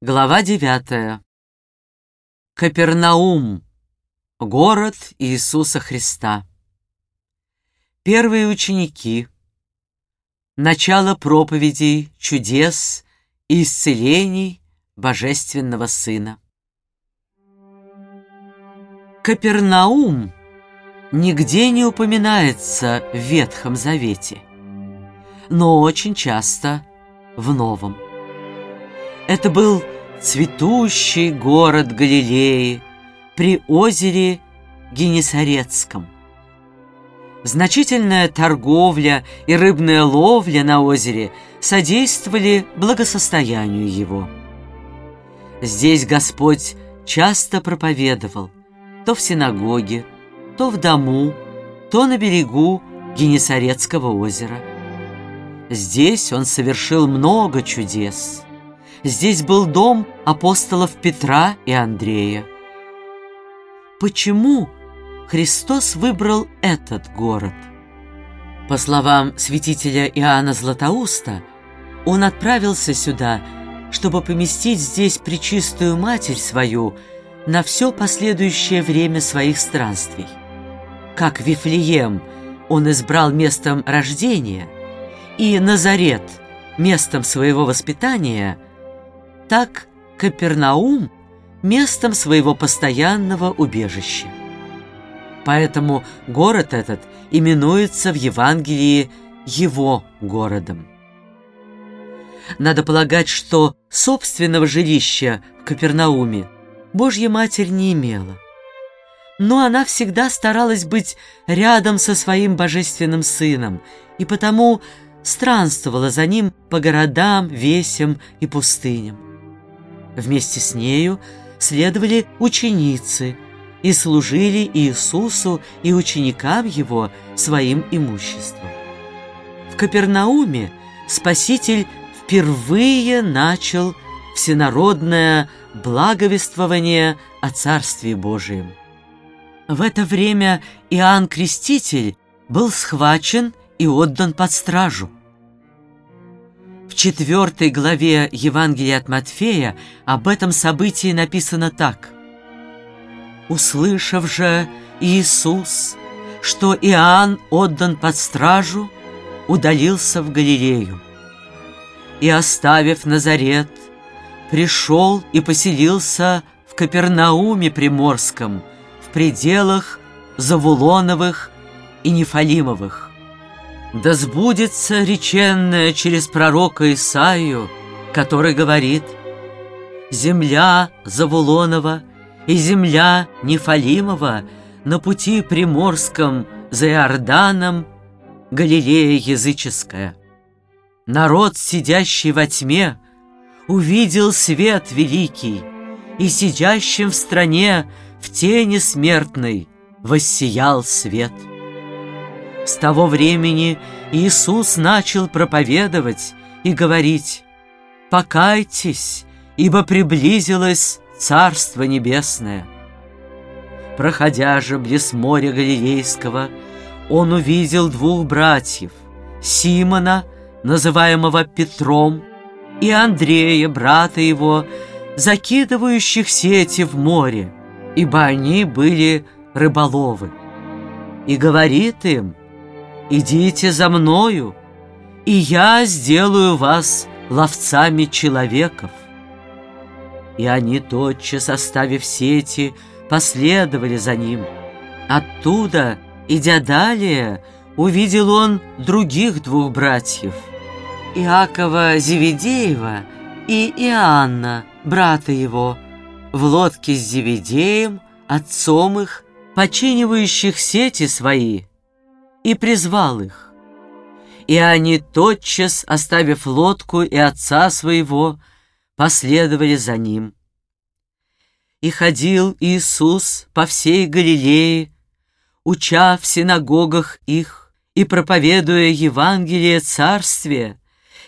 Глава девятая. Капернаум. Город Иисуса Христа. Первые ученики. Начало проповедей, чудес и исцелений Божественного Сына. Капернаум нигде не упоминается в Ветхом Завете, но очень часто в Новом. Это был цветущий город Галилеи при озере Генесарецком. Значительная торговля и рыбная ловля на озере содействовали благосостоянию его. Здесь Господь часто проповедовал, то в синагоге, то в дому, то на берегу Генесарецкого озера. Здесь Он совершил много чудес – Здесь был дом апостолов Петра и Андрея. Почему Христос выбрал этот город? По словам святителя Иоанна Златоуста, он отправился сюда, чтобы поместить здесь Пречистую Матерь свою на все последующее время своих странствий. Как Вифлеем он избрал местом рождения и Назарет местом своего воспитания – так Капернаум местом своего постоянного убежища. Поэтому город этот именуется в Евангелии его городом. Надо полагать, что собственного жилища в Капернауме Божья Матерь не имела. Но она всегда старалась быть рядом со своим божественным сыном, и потому странствовала за ним по городам, весям и пустыням. Вместе с нею следовали ученицы и служили Иисусу и ученикам Его своим имуществом. В Капернауме Спаситель впервые начал всенародное благовествование о Царстве Божием. В это время Иоанн Креститель был схвачен и отдан под стражу. В четвертой главе Евангелия от Матфея об этом событии написано так. «Услышав же Иисус, что Иоанн отдан под стражу, удалился в Галилею. И, оставив Назарет, пришел и поселился в Капернауме Приморском, в пределах Завулоновых и Нефалимовых да сбудется реченное через пророка Исаию, который говорит «Земля Завулонова и земля Нефалимова на пути Приморском за Иорданом Галилея языческая. Народ, сидящий во тьме, увидел свет великий, и сидящим в стране в тени смертной воссиял свет». С того времени Иисус начал проповедовать и говорить «Покайтесь, ибо приблизилось Царство Небесное». Проходя же близ моря Галилейского, он увидел двух братьев, Симона, называемого Петром, и Андрея, брата его, закидывающих сети в море, ибо они были рыболовы. И говорит им – идите за мною, и я сделаю вас ловцами человеков». И они, тотчас оставив сети, последовали за ним. Оттуда, идя далее, увидел он других двух братьев, Иакова Зеведеева и Иоанна, брата его, в лодке с Зеведеем, отцом их, починивающих сети свои – и призвал их. И они, тотчас оставив лодку и отца своего, последовали за ним. И ходил Иисус по всей Галилее, уча в синагогах их и проповедуя Евангелие Царствия,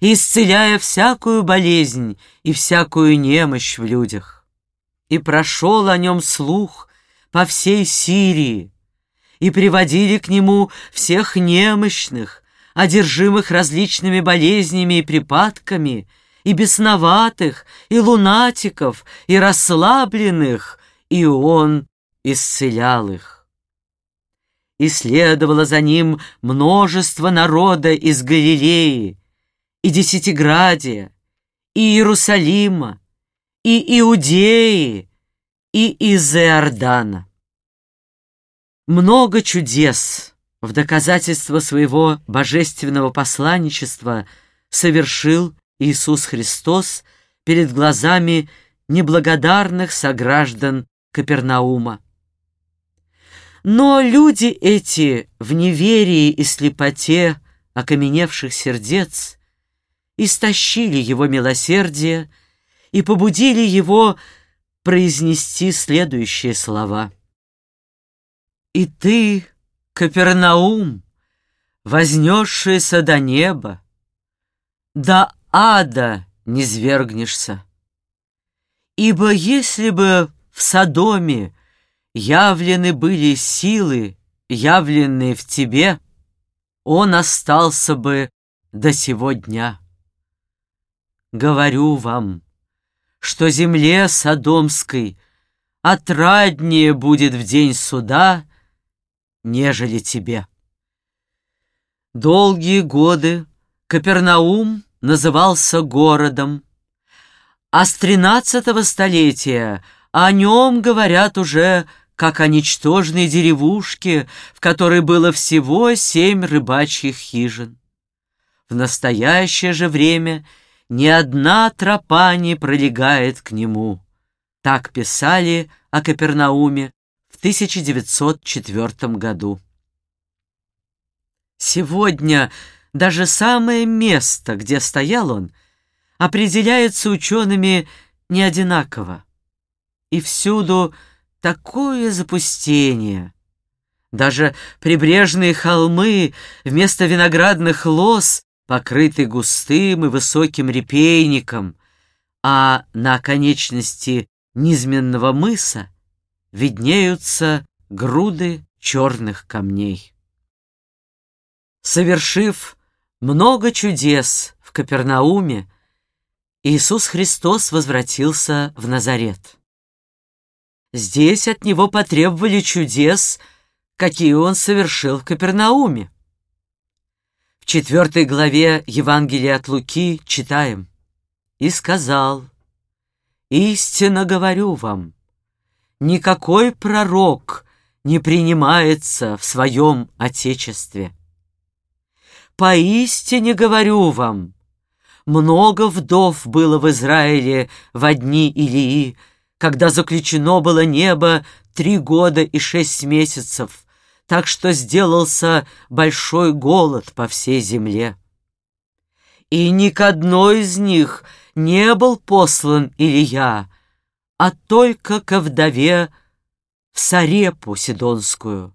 исцеляя всякую болезнь и всякую немощь в людях. И прошел о нем слух по всей Сирии, и приводили к нему всех немощных, одержимых различными болезнями и припадками, и бесноватых, и лунатиков, и расслабленных, и он исцелял их. И следовало за ним множество народа из Галилеи, и Десятиградия, и Иерусалима, и Иудеи, и из Иордана. Много чудес в доказательство своего божественного посланничества совершил Иисус Христос перед глазами неблагодарных сограждан Капернаума. Но люди эти в неверии и слепоте окаменевших сердец истощили его милосердие и побудили его произнести следующие слова. «И ты, Капернаум, вознесшийся до неба, до ада не свергнешься. Ибо если бы в Содоме явлены были силы, явленные в тебе, он остался бы до сего дня. Говорю вам, что земле Содомской отраднее будет в день суда, нежели тебе. Долгие годы Капернаум назывался городом, а с тринадцатого столетия о нем говорят уже как о ничтожной деревушке, в которой было всего семь рыбачьих хижин. В настоящее же время ни одна тропа не пролегает к нему. Так писали о Капернауме 1904 году. Сегодня даже самое место, где стоял он, определяется учеными не одинаково. И всюду такое запустение. Даже прибрежные холмы вместо виноградных лоз покрыты густым и высоким репейником, а на оконечности низменного мыса виднеются груды черных камней. Совершив много чудес в Капернауме, Иисус Христос возвратился в Назарет. Здесь от него потребовали чудес, какие он совершил в Капернауме. В четвертой главе Евангелия от Луки читаем «И сказал, истинно говорю вам, никакой пророк не принимается в своем Отечестве. Поистине говорю вам, много вдов было в Израиле в одни Илии, когда заключено было небо три года и шесть месяцев, так что сделался большой голод по всей земле. И ни к одной из них не был послан Илья, а только ко вдове в Сарепу Сидонскую.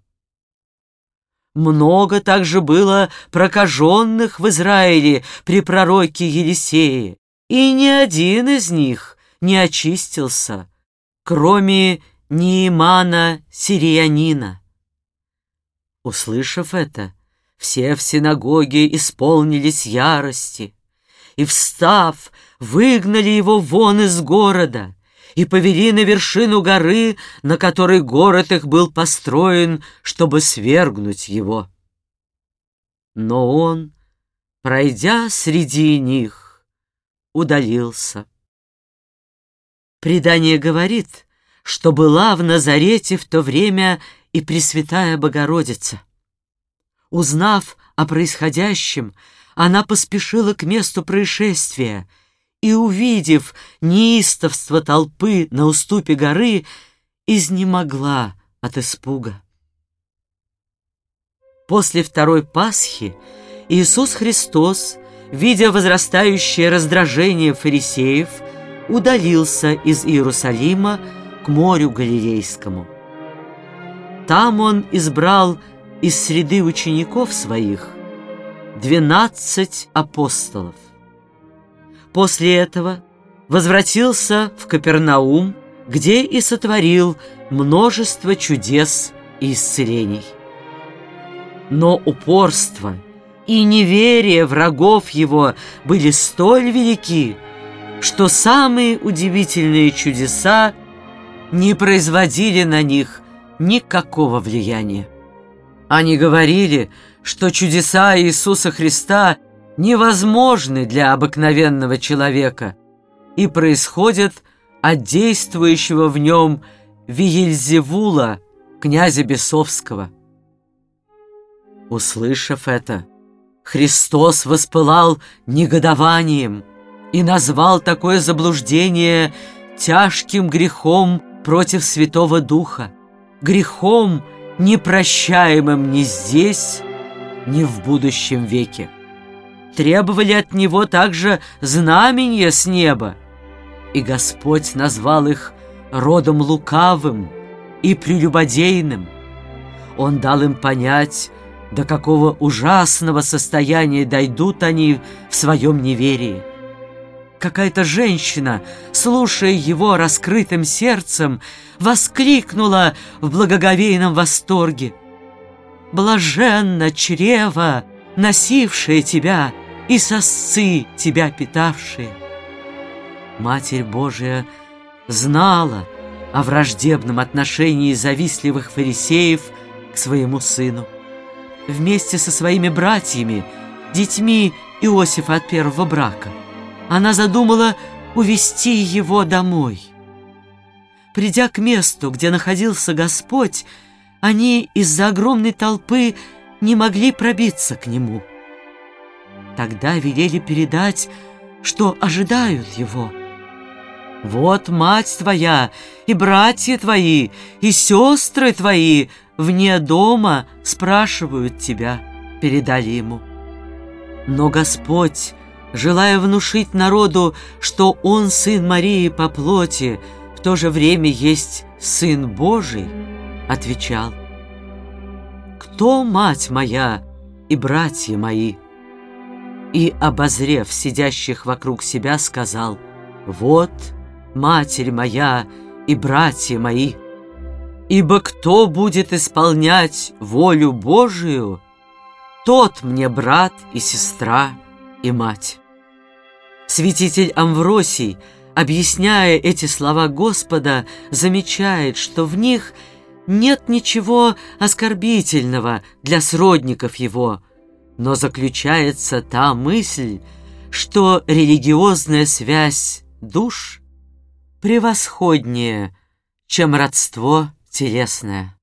Много также было прокаженных в Израиле при пророке Елисее, и ни один из них не очистился, кроме Неимана Сирианина. Услышав это, все в синагоге исполнились ярости, и, встав, выгнали его вон из города и повели на вершину горы, на которой город их был построен, чтобы свергнуть его. Но он, пройдя среди них, удалился. Предание говорит, что была в Назарете в то время и Пресвятая Богородица. Узнав о происходящем, она поспешила к месту происшествия и, увидев неистовство толпы на уступе горы, изнемогла от испуга. После второй Пасхи Иисус Христос, видя возрастающее раздражение фарисеев, удалился из Иерусалима к морю Галилейскому. Там он избрал из среды учеников своих двенадцать апостолов. После этого возвратился в Капернаум, где и сотворил множество чудес и исцелений. Но упорство и неверие врагов его были столь велики, что самые удивительные чудеса не производили на них никакого влияния. Они говорили, что чудеса Иисуса Христа невозможны для обыкновенного человека и происходят от действующего в нем Виельзевула, князя Бесовского. Услышав это, Христос воспылал негодованием и назвал такое заблуждение тяжким грехом против Святого Духа, грехом, непрощаемым ни здесь, ни в будущем веке. Требовали от него также знамения с неба, и Господь назвал их родом лукавым и прелюбодейным. Он дал им понять, до какого ужасного состояния дойдут они в своем неверии. Какая-то женщина, слушая его раскрытым сердцем, воскликнула в благоговейном восторге. «Блаженно чрево, носившее тебя, и сосцы тебя питавшие!» Матерь Божия знала о враждебном отношении завистливых фарисеев к своему сыну. Вместе со своими братьями, детьми Иосифа от первого брака, она задумала увести его домой. Придя к месту, где находился Господь, они из-за огромной толпы не могли пробиться к нему. Тогда велели передать, что ожидают его. «Вот мать твоя и братья твои и сестры твои вне дома спрашивают тебя», — передали ему. Но Господь желая внушить народу, что он сын Марии по плоти, в то же время есть сын Божий, отвечал, «Кто мать моя и братья мои?» И, обозрев сидящих вокруг себя, сказал, «Вот матерь моя и братья мои, ибо кто будет исполнять волю Божию, тот мне брат и сестра» и мать. Святитель Амвросий, объясняя эти слова Господа, замечает, что в них нет ничего оскорбительного для сродников его, но заключается та мысль, что религиозная связь душ превосходнее, чем родство телесное.